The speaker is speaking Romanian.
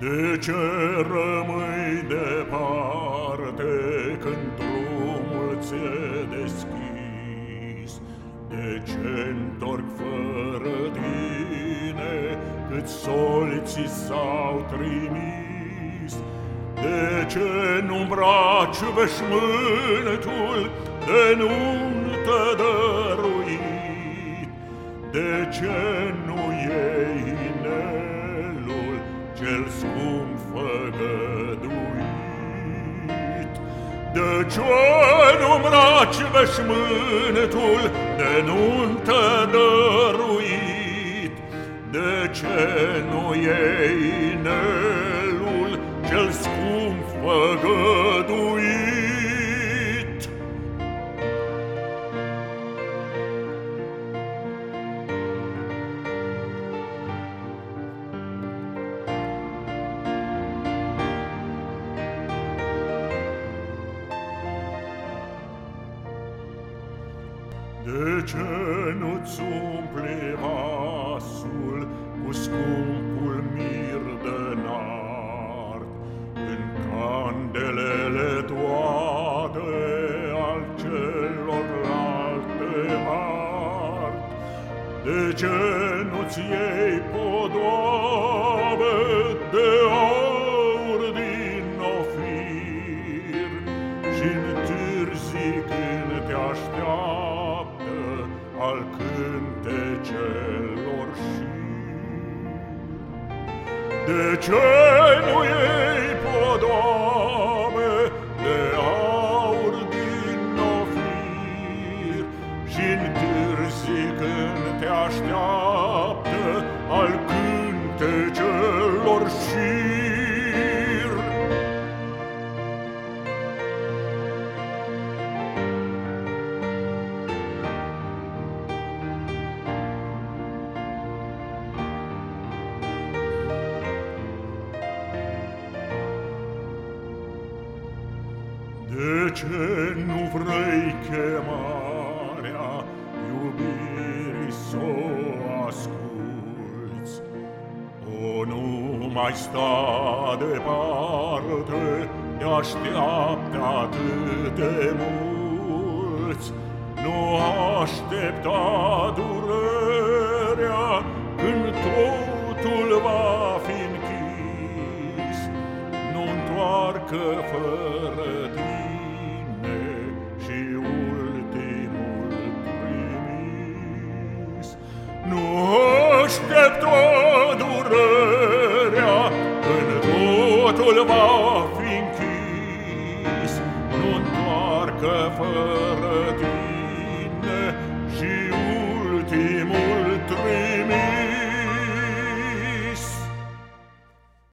De ce rămâi departe când drumul ți-e deschis? De ce întorc fără tine cât soli ți s-au trimis? De ce nu îmbraci veșmântul de nuntă cel scump făgăduit? De ce nu îmbraci veșmântul de nuntă dăruit? De ce nu iei inelul cel scump făgăduit? De ce nu-ți umple vasul Cu scumpul mir de nard? În candelele toate Al celorlalte ard? De ce nu-ți iei podoabe al cântecelor șir? De ce nu iei podoabe de aur din ofir Și-n târzi când te așteaptă al cântecelor șir? De ce nu vrei chemarea iubirii să o asculți? O, nu mai sta departe, te așteaptă atât de mulți. Nu aștepta durerea când totul va fi închis. Nu întoarcă fără suffer.